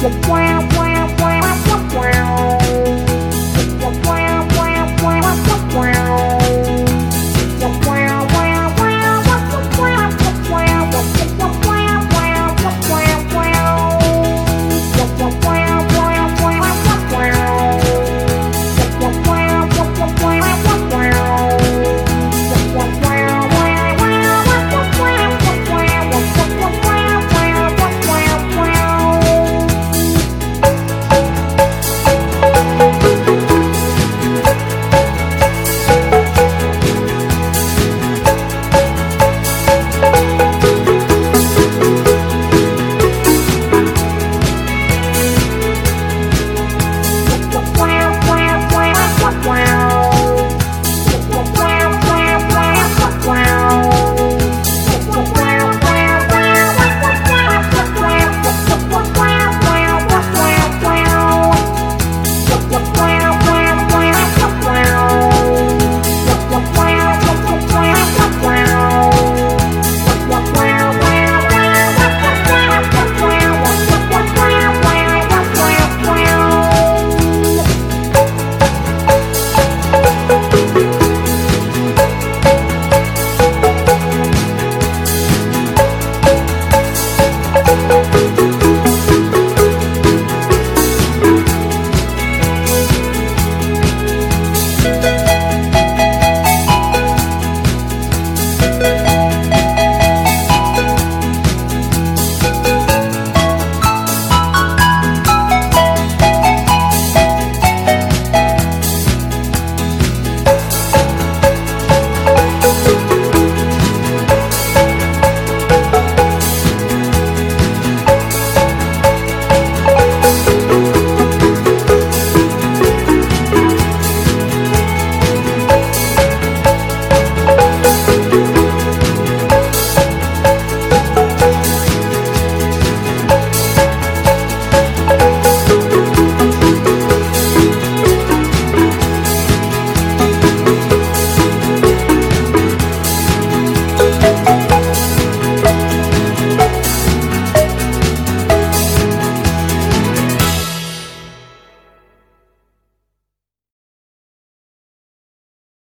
wow.